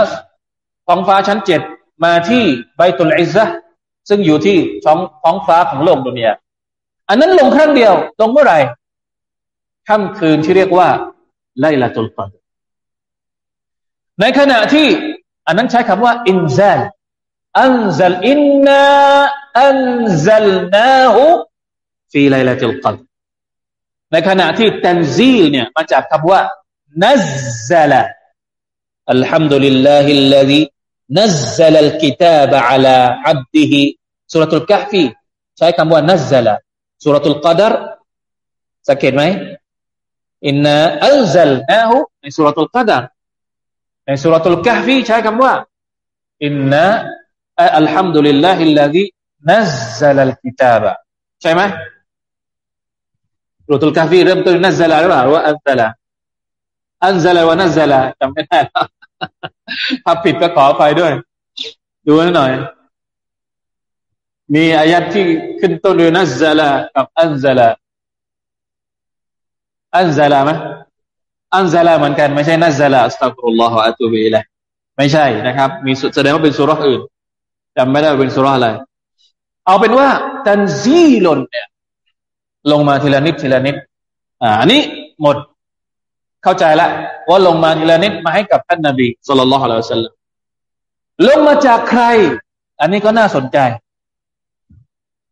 ท้องฟ้าชั้นเจ็ดมาที่بيت العزة ซึ่งอยู่ที่ท้องท้องฟ้าของโลกดุนยาอันนั้นลงครั้งเดียว ลงเมื่อไหร่ค่ำคืนที่เรียกว่าليلة القدر ในขณะที่ อันนั้นใช้คำว่าإنزال أنزل إن نا أنزلناه في ليلة القدر ในขณะที่ تنزيل เนี่ยมาจากคำว่า نزل الحمد لله الذي نزل الكتاب على عبده سورة الكهف ใช้คำว่า نزل سورة القدر สังเกตไหม إنا أنزلناه ใน سورة القدرในسورة الكهف ใช้คำว่า إن الحمد لله الذي نزل الكتاب ใช่ไหม سورة الكهف เริ่มต้น نزل หรือเปล่าว่า أنزل أنزل ونزل จำไม่ได้ถ้าผิดก็ขอไปด้วย ดูหน่อย มี آية ที่ขึ้นต้นด้วย نزل กับ أنزلอันซัลไหมอันซัลเหมือนกันไม่ใช่นัซซัลอัสตัฟรุลลอฮฺอะตูบิละไม่ใช่นะครับ มีแสดงว่าเป็นสุรษอื่นจำไม่ได้เป็นสุรษอะไร เอาเป็นว่าตันซีลนเนี่ย ลงมาทีละนิดทีละนิด อ่าอันนี้หมดเข้าใจแล้วว่าลงมาทีละนิดมาให้กับท่านนาบีสุลต่านละฮ์อัลสัลลัมลงมาจากใคร อันนี้ก็น่าสนใจ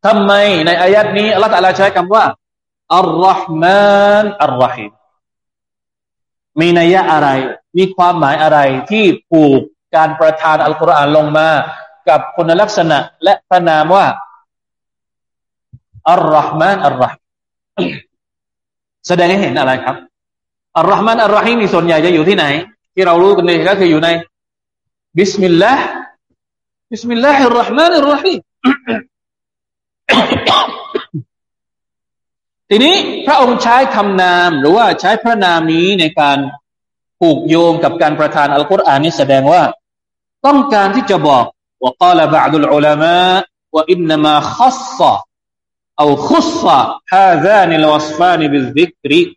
ทำไมในอายัดนี้อัลลอฮฺตะลาใช้คำว่าอัลลอฮ์มานอัลลอฮิมมีนัยยะอะไร มีความหมายอะไรที่ผูกการประทานอัลกุรอานลงมา กับคุณลักษณะและพระนามว่า อัลลอฮ์มานอัลลอฮิมแสดงให้เห็นอะไรครับอัลลอฮ์มานอัลลอฮิมส่วนใหญ่จะอยู่ที่ไหน ที่เรารู้กันเลยก็คืออยู่ในบิสมิลลาห์บิสมิลลาฮิรราะห์มานิรราะฮีมทีนี้พระองค์ใช้คำนาม หรือว่าใช้พระนามนี้ในการผูกโยงกับการประทานอัลกุรอานนี้แสดงว่า ต้องการที่จะบอกว่า قال بعض العلماء وإنما خص أو خص هذان الوصفان بالذكر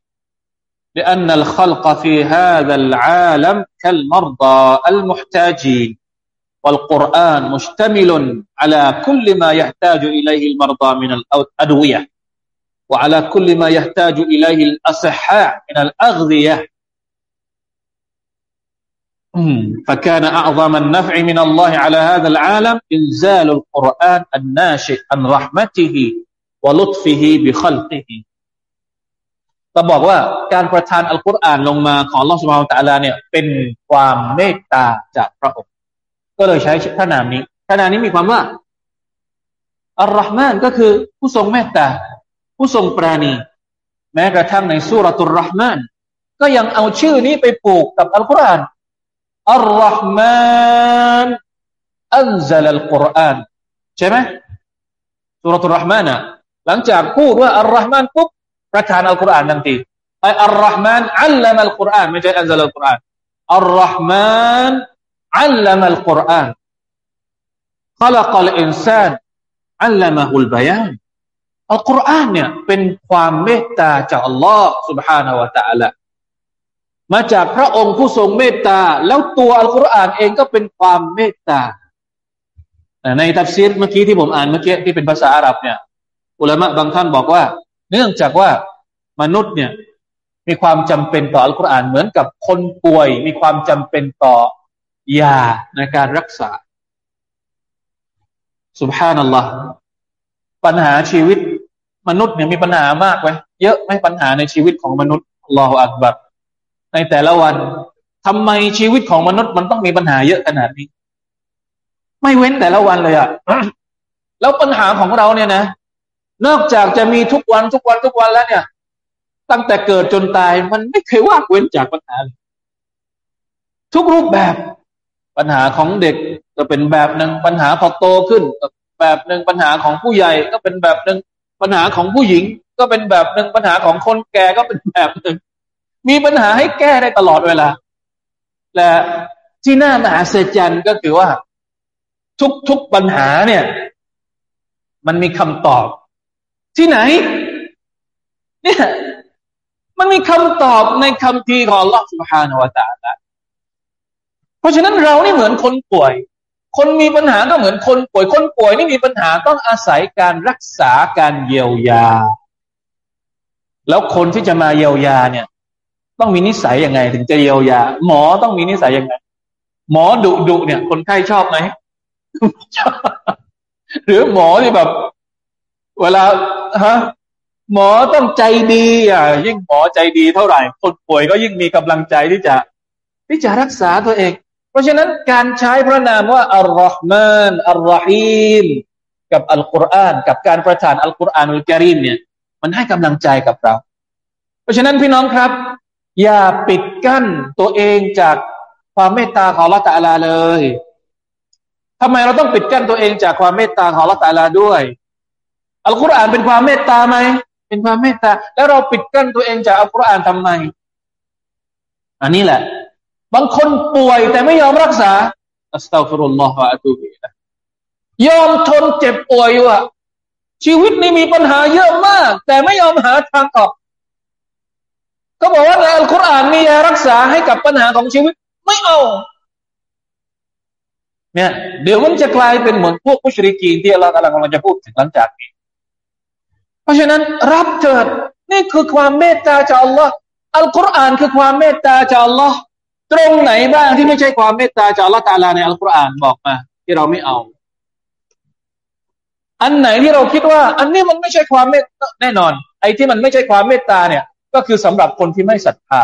لأن الخلق في هذا العالم كالمرضى المحتاجين والقرآن مشتمل على كل ما يحتاج إليه المرضى من الأدوية وعلى كل ما يحتاج إليه الأصحاء من الأغذية. فكان أعظم النفع من الله على هذا العالم إنزال القرآن الناشئ عن رحمته. ولطفه بخلقه เราบอกว่าการประทานอัลกุรอานลงมาของอัลลอฮ์ سبحانه وتعالى เนี่ย เป็นความเมตตาจากพระองค์ ก็เลยใช้พระนามนี้พระนามนี้มีความว่า الرحمن ก็คือผู้ทรงเมตตา ผู้ทรงปราณี แม้กระทั่งในسورة الرحمن ก็ยังเอาชื่อนี้ไปปลูกกับอัลกุรอานอัลลอฮ์มานอัลซัลอัลกุรอานใช่ไหมสุรตุลรหมานะ หลังจากพูดว่าอัลรหมานปุ๊บประทานอัลกุรอานทันทีไออัลรหมานอัลลัมอัลกุรอานไม่ใช่อันซาลัลกุรอานอัลรหมานอัลลัมอัลกุรอาน خلق الإنسان علمه البيان อัลกุรอานเนี่ยเป็นความเมตตาจากอัลลอฮ์ سبحانه และ تعالى มาจากพระองค์ผู้ทรงเมตตา แล้วตัวอัลกุรอานเองก็เป็นความเมตตาในทัฟซีรเมื่อกี้ที่ผมอ่านเมื่อกี้ที่เป็นภาษาอาหรับเนี่ย อุลามะบางท่านบอกว่า เนื่องจากว่ามนุษย์เนี่ยมีความจำเป็นต่ออัลกุรอานเหมือนกับคนป่วย มีความจำเป็นต่อยาในการรักษาสุบฮานัลลอฮ์ปัญหาชีวิตมนุษย์เนี่ยมีปัญหามากไหมเยอะไหมปัญหาในชีวิตของมนุษย์อัลลอฮฺอักบัรในแต่ละวันทำไมชีวิตของมนุษย์มันต้องมีปัญหาเยอะขนาดนี้ ไม่เว้นแต่ละวันเลยอะแล้วปัญหาของเราเนี่ยนะ นอกจากจะมีทุกวันทุกวันทุกวันแล้วเนี่ย ตั้งแต่เกิดจนตายมันไม่เคยว่างเว้นจากปัญหาทุกรูปแบบปัญหาของเด็กก็เป็นแบบหนึ่งปัญหาพอโตขึ้นก็แบบหนึ่งปัญหาของผู้ใหญ่ก็เป็นแบบหนึ่งปัญหาของผู้หญิงก็เป็นแบบหนึ่งปัญหาของคนแก่ก็เป็นแบบหนึ่งมีปัญหาให้แก้ได้ตลอดเวลา และที่น่ามหัศจรรย์ก็คือว่า ทุกๆปัญหาเนี่ย มันมีคำตอบ ที่ไหน เนี่ย มันมีคำตอบในคำพีของ Allah سبحانه และ تعالى เพราะฉะนั้นเรานี่เหมือนคนป่วย คนมีปัญหาก็เหมือนคนป่วย คนป่วยนี่มีปัญหาต้องอาศัยการรักษาการเยียวยา แล้วคนที่จะมาเยียวยาเนี่ยต้องมีนิสัยยังไง ถึงจะเยียวยา หมอต้องมีนิสัยยังไง หมอดุดุเนี่ย คนไข้ชอบไหมหรือหมอที่แบบ เวลา ฮะหมอต้องใจดีอะ ยิ่งหมอใจดีเท่าไหร่ คนป่วยก็ยิ่งมีกำลังใจที่จะที่จะรักษาตัวเอง เพราะฉะนั้นการใช้พระนามว่าอัลลอฮ์มานอัลลอฮีมกับอัลกุรอานกับการประทานอัลกุรอานอัลกิริมเนี่ย มันให้กำลังใจกับเรา เพราะฉะนั้นพี่น้องครับ อย่าปิดกั้นตัวเองจากความเมตตาของละตาลาเลยทำไมเราต้องปิดกั้นตัวเองจากความเมตตาของละตาลาด้วย อัลกุรอานเป็นความเมตตาไหมเป็นความเมตตา แล้วเราปิดกั้นตัวเองจากอัลกุรอานทำไม อันนี้แหละ บางคนป่วยแต่ไม่ยอมรักษาอัสตัฟุรุลลอฮฺอะตูบิละยอมทนเจ็บป่วยอยู่อะชีวิตนี้มีปัญหาเยอะมาก แต่ไม่ยอมหาทางออก ก็บอกว่าในอัลกุรอานมียารักษาให้กับปัญหาของชีวิต ไม่เอา เนี่ย เดี๋ยวมันจะกลายเป็นเหมือนพวกผู้ชริกีนที่เรากำลังจะพูดถึงหลังจากนี้เพ ราะฉะนั้นรับเถิดนี่คือความเมตตาจากอัลลอฮ์อัลกุรอานคือความเมตตาจากอัลลอฮ์ตรงไหนบ้างที่ไม่ใช่ความเมตตาจากอัลลอฮ์ تعالى ในอัลกุรอานบอกมาที่เราไม่เอา อันไหนที่เราคิดว่า อันนี้มันไม่ใช่ความเมตตาแน่นอน ไอ้ที่มันไม่ใช่ความเมตตาเนี่ย ก็คือสำหรับคนที่ไม่ศรัทธา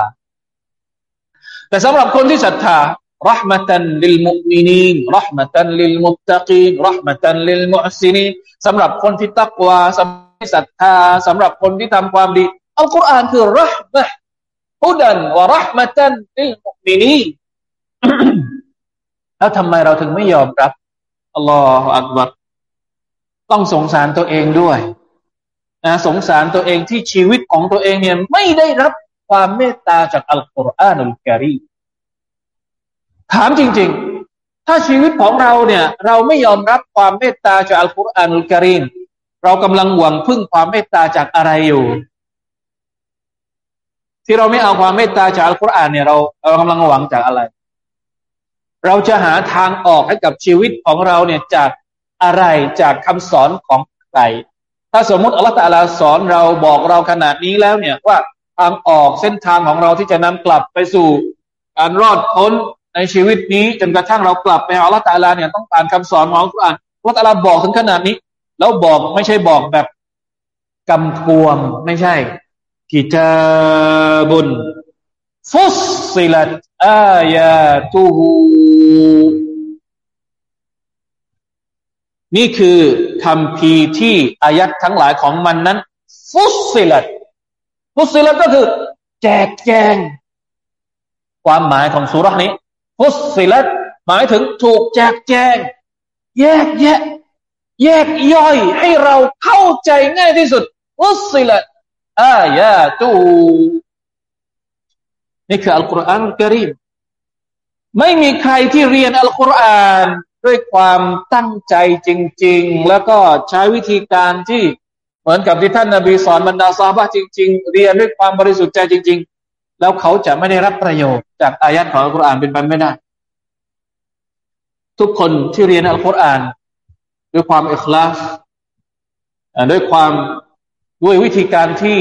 แต่สำหรับคนที่ศรัทธา رحمة للمؤمنين رحمة للمتقين رحمة للمحسنين สำหรับคนที่ تقوى สำ หรับศรัทธาสำหรับคนที่ทำความดีอัลกุรอานคือ رحمة هدى ورحمة للمؤمنين แล้วทำไมเราถึงไม่ยอมรับ الله أكبر ต้องสงสารตัวเองด้วยนะสงสารตัวเองที่ชีวิตของตัวเองเนี่ยไม่ได้รับความเมตตาจากอัลกุรอาน الكريم ถามจริง ๆ ถ้าชีวิตของเราเนี่ย เราไม่ยอมรับความเมตตาจากอัลกุรอาน الكريم เรากำลังหวังพึ่งความเมตตาจากอะไรอยู่ ที่เราไม่เอาความเมตตาจากอัลกุรอานเนี่ยเราเรากำลังหวังจากอะไร เราจะหาทางออกให้กับชีวิตของเราเนี่ยจากอะไรจากคำสอนของใครถ้าสมมติอัลลอฮฺตาลาสอนเราบอกเราขนาดนี้แล้วเนี่ยว่าทางออกเส้นทางของเราที่จะนำกลับไปสู่การรอดพ้นในชีวิตนี้จนกระทั่งเรากลับไปหาอัลลอฮฺตาลาเนี่ยต้องการคำสอนของอัลกุรอานอัลลอฮฺตาลาบอกถึงขนาดนี้ แล้วบอกไม่ใช่บอกแบบกำกวมไม่ใช่ กิจาบุญฟุสซิลัตอายาตูฮูนี่คือคำพีที่อายัดทั้งหลายของมันนั้น ฟุสซิลัตฟุสซิลัตก็คือ แจกแจง ความหมายของสุรานี้ ฟุสซิลัตหมายถึงถูกแจกแจง แยกแยะ แยกย่อยให้เราเข้าใจง่ายที่สุดฟุสซิลอายาตูนี่คืออัลกุรอานกรีมไม่มีใครที่เรียนอัลกุรอานด้วยความตั้งใจจริง ๆ แล้วก็ใช้วิธีการที่เหมือนกับที่ท่านนาบีสอนบรรดาซาบะจริง ๆ เรียนด้วยความบริสุทธิ์ใจจริง ๆ แล้วเขาจะไม่ได้รับประโยชน์จากอายัดของอัลกุรอานเป็นไปไม่ได้ ทุกคนที่เรียนอัลกุรอาน ด้วยความอิคลาสด้วยความด้วยวิธีการที่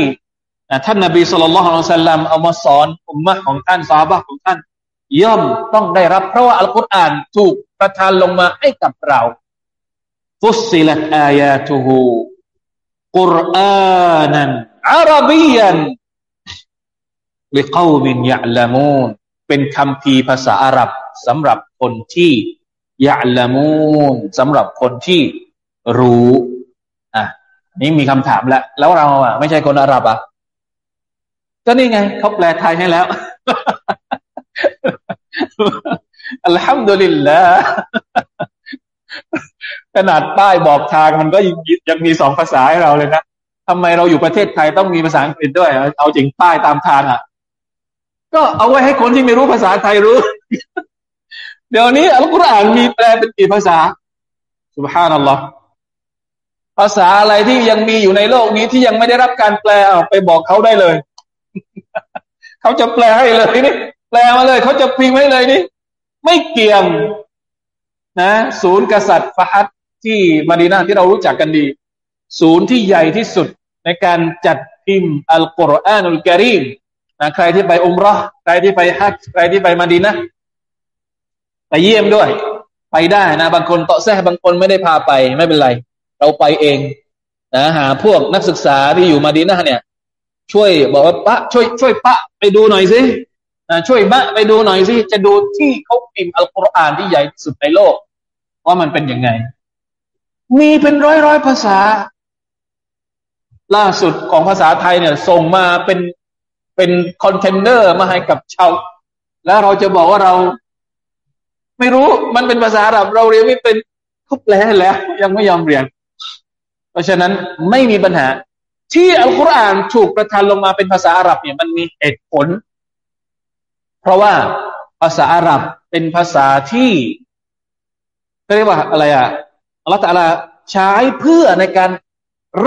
ท่านนาบีสุลต่านละฮ์อัลสัลลัมเอามาสอนอุมมะของท่านซาบะของท่าน ย่อมต้องได้รับ เพราะว่าอัลกุรอานถูกประทานลงมาให้กับเราฟุสิลัตอายาตูฮูกุรอานันอาราบียันลิกาวมินยะลามูนเป็นคำพีภาษาอาหรับสำหรับคนที่ ยะลามูนสำหรับคนที่รู้อะนี่มีคำถามแล้ว แล้วเราอะไม่ใช่คนอาหรับอะก็นี่ไงเขาแปลไทยให้แล้วอัลฮัมดุลิลละขนาดป้ายบอกทางมันก็ยังมีสองภาษาให้เราเลยนะทำไมเราอยู่ประเทศไทยต้องมีภาษาอังกฤษด้วย เอาจริงป้ายตามทางอะ ก็เอาไว้ให้คนที่ไม่รู้ภาษาไทยรู้ เดี๋ยวนี้อัลกุรอานมีแปลเป็นกี่ภาษาสุบฮานัลลอฮ์ภาษาอะไรที่ยังมีอยู่ในโลกนี้ที่ยังไม่ได้รับการแปลเอาไปบอกเขาได้เลย เขาจะแปลให้เลยนี่แปลมาเลยเขาจะพิมพ์ให้เลยนี่ไม่เกี่ยงนะศูนย์กษัตริย์ฟาฮัดที่มาดีนาที่เรารู้จักกันดี ศูนย์ที่ใหญ่ที่สุดในการจัดพิมพ์อัลกุรอานุลกิริมนะใครที่ไปอุมรอใครที่ไปฮัจใครที่ไปมาดีนะ ไปเยี่ยมด้วย ไปได้นะ บางคนเตาะแซ่บางคนไม่ได้พาไปไม่เป็นไร เราไปเองนะหาพวกนักศึกษาที่อยู่มาดีนะเนี่ย ช่วยบอกว่าปะช่วย ช่วยปะไปดูหน่อยสิช่วยบะไปดูหน่อยสิจะดูที่เขาพิมพ์อัลกุรอานที่ใหญ่ที่สุดในโลก ว่ามันเป็นยังไง มีเป็นร้อยร้อยภาษา ล่าสุดของภาษาไทยเนี่ย ส่งมาเป็นเป็นคอนเทนเนอร์มาให้กับชาวแล้วเราจะบอกว่าเรา ไม่รู้มันเป็นภาษาอาหรับเราเรียนไม่เป็นเขาแปลแล้ว ยังไม่ยอมเรียน เพราะฉะนั้นไม่มีปัญหา ที่อัลกุรอานถูกประทานลงมาเป็นภาษาอาหรับเนี่ยมันมีเหตุผล เพราะว่าภาษาอาหรับเป็นภาษาที่เรียกว่าอะไรอะอัลลอฮฺตะลาใช้เพื่อในการ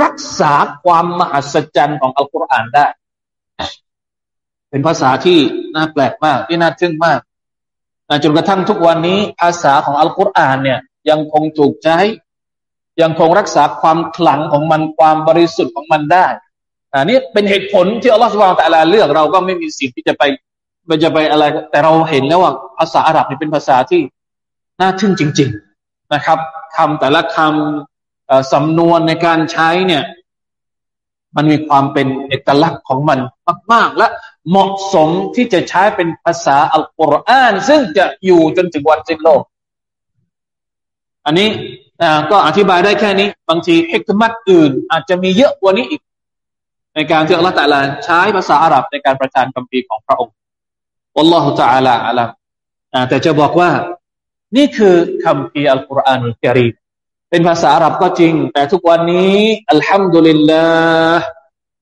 รักษาความมหัศจรรย์ของอัลกุรอานได้ เป็นภาษาที่น่าแปลกมากที่น่าทึ่งมาก จนกระทั่งทุกวันนี้ภาษาของอัลกุรอานเนี่ย ยังคงถูกใช้ ยังคงรักษาความขลังของมันความบริสุทธิ์ของมันได้อันนี้เป็นเหตุผลที่อัลลอฮฺสุบานตะลาเลือกเราก็ไม่มีสิทธิ์ที่จะไปมันจะไปอะไร แต่เราเห็นแล้วว่าภาษาอาหรับนี่เป็นภาษาที่น่าทึ่งจริง ๆนะครับคำแต่ละคำสำนวนในการใช้เนี่ย มันมีความเป็นเอกลักษณ์ของมันมาก ๆ และ เหมาะสมที่จะใช้เป็นภาษาอัลกุรอานซึ่งจะอยู่จนถึงวันสิ้นโลก อันนี้ก็อธิบายได้แค่นี้ บางทีฮิกมัตอื่น อาจจะมีเยอะกว่านี้อีก ในการที่อัลลอฮฺตะลาใช้ภาษาอาหรับในการประทานคำพีของพระองค์อัลลอฮฺตะลาอัลลแต่จะบอกว่า นี่คือคำพีอัลกุรอานุลกิรีเป็นภาษาอาหรับก็จริง แต่ทุกวันนี้อัลฮัมดุลิลลาห์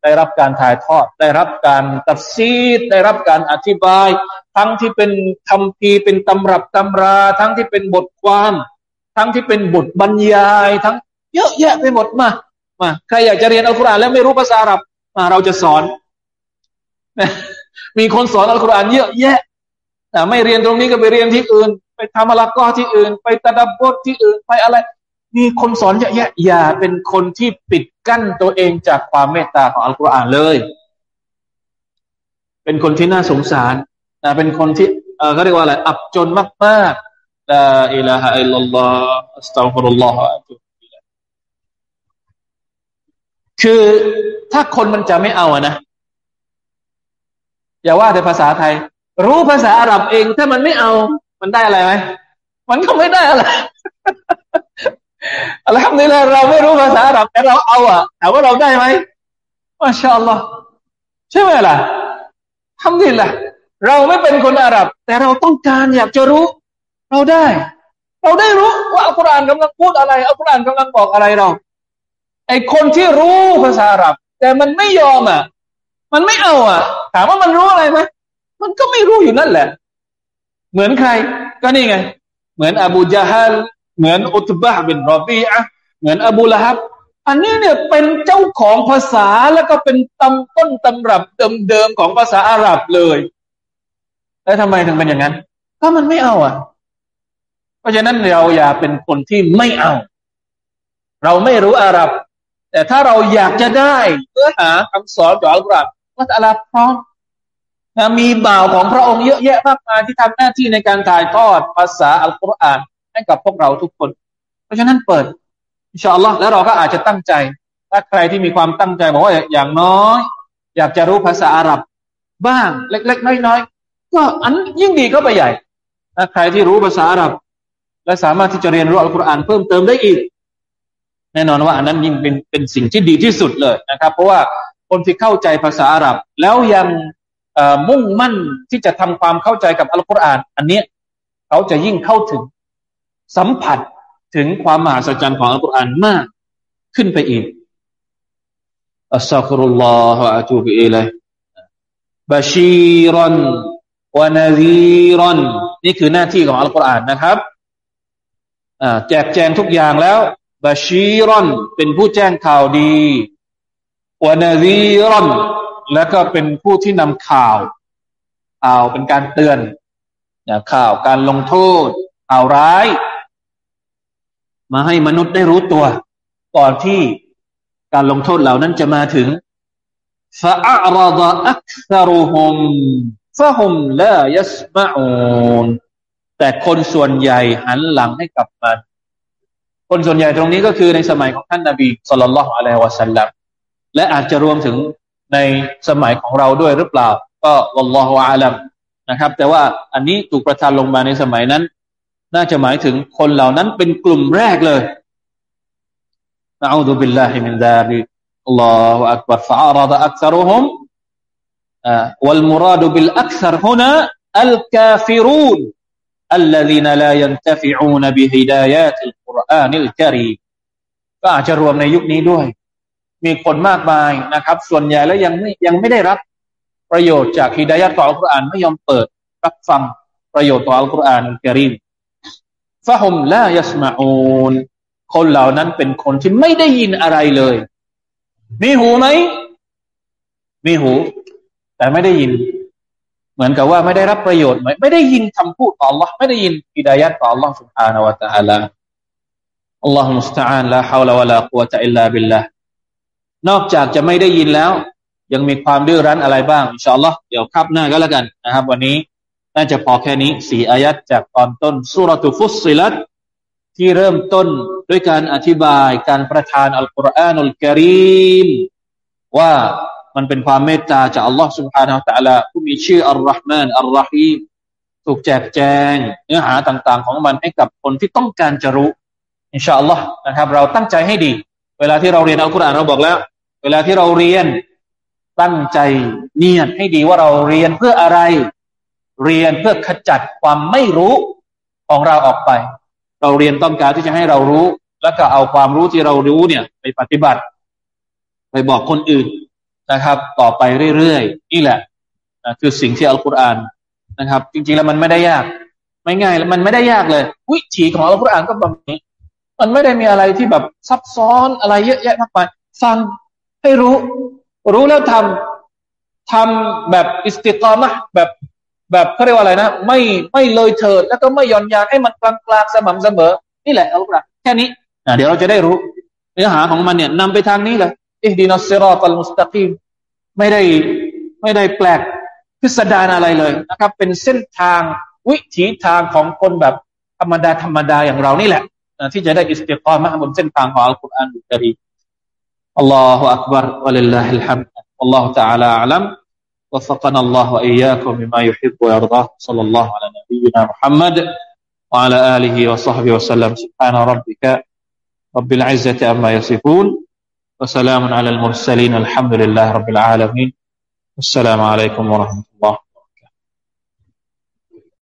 ได้รับการถ่ายทอด ได้รับการตัดซีดได้รับการอธิบาย ทั้งที่เป็นคำพีเป็นตำรับตำรา ทั้งที่เป็นบทความ ทั้งที่เป็นบทบรรยาย ทั้งเยอะแยะไปหมดมามาใครอยากจะเรียนอัลกุรอานแล้วไม่รู้ภาษาอาหรับมาเราจะสอนมีคนสอนอัลกุรอานเยอะแยะแต่ไม่เรียนตรงนี้ก็ไปเรียนที่อื่น ไปทำอะลักก็ที่อื่น ไปตะดับบทที่อื่นไปอะไร มีคนสอนเยอะแยะอย่าเป็นคนที่ปิดกั้นตัวเองจากความเมตตาของอัลกุรอานเลย เป็นคนที่น่าสงสารนะเป็นคนที่เออเขาเรียกว่าอะไรอับจนมากๆลาอิลาฮะอิลลัลลอฮ์อัสตัฆฟิรุลลอฮ์คือถ้าคนมันจะไม่เอาอะนะอย่าว่าแต่ภาษาไทย รู้ภาษาอาหรับเอง ถ้ามันไม่เอา มันได้อะไรไหมมันก็ไม่ได้อะไร อะไรทำนี่แหละเราไม่รู้ภาษาอาหรับแต่เราเอาอะถามว่าเราได้ไหมมาชาอัลลอฮ์ใช่ไหมล่ะทำดีละเราไม่เป็นคนอาหรับ แต่เราต้องการอยากจะรู้ เราได้ เราได้รู้ว่าอัลกุรอานกำลังพูดอะไรอัลกุรอานกำลังบอกอะไรเราไอคนที่รู้ภาษาอาหรับ แต่มันไม่ยอมอะ มันไม่เอาอะ ถามว่ามันรู้อะไรไหมมันก็ไม่รู้อยู่นั่นแหละ เหมือนใคร ก็นี่ไง เหมือนอบูจาฮัล เหมือนอุตบะบินรอบีอะเหมือนอบูละฮับ อันนี้เนี่ยเป็นเจ้าของภาษาแล้วก็เป็นตำต้นตำรับเดิมๆของภาษาอาหรับเลย แล้วทำไมถึงเป็นอย่างนั้น ก็มันไม่เอาอะ เพราะฉะนั้นเราอย่าเป็นคนที่ไม่เอา เราไม่รู้อาหรับ แต่ถ้าเราอยากจะได้เพื่อหาคำสอนจากอัลกุรอานว่าอัลลอฮ์พร้อมนะมีบ่าวของพระองค์เยอะแยะมากมายที่ทำหน้าที่ในการถ่ายทอดภาษาอัลกุรอาน ให้กับพวกเราทุกคน เพราะฉะนั้นเปิดอินชาอัลลอฮ์แล้วเราก็อาจจะตั้งใจ ถ้าใครที่มีความตั้งใจบอกว่าอย่างน้อย อยากจะรู้ภาษาอาหรับ บ้างเล็ก ๆ น้อยๆก็อันยิ่งดีก็ไปใหญ่ถ้าใครที่รู้ภาษาอาหรับ และสามารถที่จะเรียนรู้อัลกุรอานเพิ่มเติมได้อีก แน่นอนว่าอันนั้นยิ่งเป็นเป็นสิ่งที่ดีที่สุดเลยนะครับ เพราะว่าคนที่เข้าใจภาษาอาหรับ แล้วยังมุ่งมั่นที่จะทำความเข้าใจกับอัลกุรอาน อันนี้เขาจะยิ่งเข้าถึง สัมผัสถึงความมหัศจรรย์ของอัลกุรอานมากขึ้นไปอีกอัสซาฟุรุลลอฮฺอะตูบิอิลัยบาชีรันวานาซีรันนี่คือหน้าที่ของอัลกุรอานนะครับแจกแจงทุกอย่างแล้วบาชีรันเป็นผู้แจ้งข่าวดีวานาซีรันแล้วก็เป็นผู้ที่นำข่าวข่าวเป็นการเตือนข่าวการลงโทษข่าวร้าย มาให้มนุษย์ได้รู้ตัว ก่อนที่การลงโทษเหล่านั้นจะมาถึง فأعرض أكثرهم فهم لا يسمعون แต่คนส่วนใหญ่หันหลังให้กับมัน คนส่วนใหญ่ตรงนี้ก็คือในสมัยของท่านนาบีสุลต่านละฮ์อะลัยฮิวะสัลลัมและอาจจะรวมถึงในสมัยของเราด้วยหรือเปล่า ก็วัลลอฮฺอาลัมนะครับ แต่ว่าอันนี้ถูกประทานลงมาในสมัยนั้น น่าจะหมายถึงคนเหล่านั้นเป็นกลุ่มแรกเลยนะอูดุบิลลาฮิมินซาลิอัลลอฮฺอักบัรฟะอาราดะอักษรุฮุม والمراد بالأكثر هنا الكافرون الذين لا ينتفعون بهدايات القرآن الكريم ก็อาจจะรวมในยุคนี้ด้วย มีคนมากมายนะครับ ส่วนใหญ่แล้วยังไม่ยังไม่ได้รับ ประโยชน์จากฮิดายะต่ออัลกุรอานไม่ยอมเปิดรับฟังประโยชน์ต่ออัลกุรอานอัลกิริม ฟะฮุมลายัสมาอูนคนเหล่านั้นเป็นคนที่ไม่ได้ยินอะไรเลย มีหูไหม มีหู แต่ไม่ได้ยิน เหมือนกับว่าไม่ได้รับประโยชน์ไหมไม่ได้ยินคำพูดของ Allah ไม่ได้ยินอิดายัดของ Allah سبحانه และ تعالى อัลลอฮฺมุสตาอันลาฮาวลาวะลากุวะตะอิลลาบิลลาห์นอกจากจะไม่ได้ยินแล้ว ยังมีความดื้อรั้นอะไรบ้างอินชาอัลลอฮ์เดี๋ยวคับหน้าก็แล้วกันนะครับ วันนี้ น่าจะพอแค่นี้สี่อายัดจากตอนต้นสุรตุฟุสซิลัตที่เริ่มต้นด้วยการอธิบายการประทานอัลกุรอานอัลกิริมว่ามันเป็นความเมตตาจากอัลลอฮ์ سبحانه และ تعالى ผู้มีชื่ออัลลอฮ์มานอัลลอฮีมถูกแจกแจงเนื้อหาต่างๆของมันให้กับคนที่ต้องการจะรู้อินชาอัลลอฮ์นะครับ เราตั้งใจให้ดี เวลาที่เราเรียนอัลกุรอานเราบอกแล้ว เวลาที่เราเรียนตั้งใจเนียดให้ดีว่าเราเรียนเพื่ออะไร เรียนเพื่อขจัดความไม่รู้ของเราออกไป เราเรียนต้องการที่จะให้เรารู้ แล้วก็เอาความรู้ที่เรารู้เนี่ย ไปปฏิบัติ ไปบอกคนอื่นนะครับ ต่อไปเรื่อยๆนี่แหละคือสิ่งที่อัลกุรอานนะครับ จริงๆแล้วมันไม่ได้ยาก ไม่ง่ายแล้วมันไม่ได้ยากเลย วิถีของอัลกุรอานก็แบบนี้มันไม่ได้มีอะไรที่แบบซับซ้อนอะไรเยอะแยะมากมายฟังให้รู้ รู้แล้วทำทำแบบอิสติกามะแบบ แบบเขาเรียกว่าอะไรนะ ไม่ไม่เลยเถิด แล้วก็ไม่ย่อนยานให้มันกลางกลางสม่ำเสมอ นี่แหละอัลกุรอานแค่นี้เดี๋ยวเราจะได้รู้ เนื้อหาของมันเนี่ยนำไปทางนี้เลยอิฮดีนัสซิรอตัลมุสตะกีมไม่ได้ไม่ได้แปลกพิสดารอะไรเลยนะครับ เป็นเส้นทางวิถีทางของคนแบบธรรมดาธรรมดาอย่างเรานี่แหละที่จะได้อิสติกรมาบนเส้นทางของอัลกุรอานอุกรีอัลลอฮฺอักบาร์วะลิลลาฮิลฮัมด์อัลลอฮฺ تعالى อัลัม وفقنا الله وإياكم بما يحب ويرضاه. صلى الله على نبينا محمد وعلى آله وصحبه وسلم. سبحان ربك رب العزة أما يصفون. وسلام على المرسلين. الحمد لله رب العالمين. السلام عليكم ورحمة الله.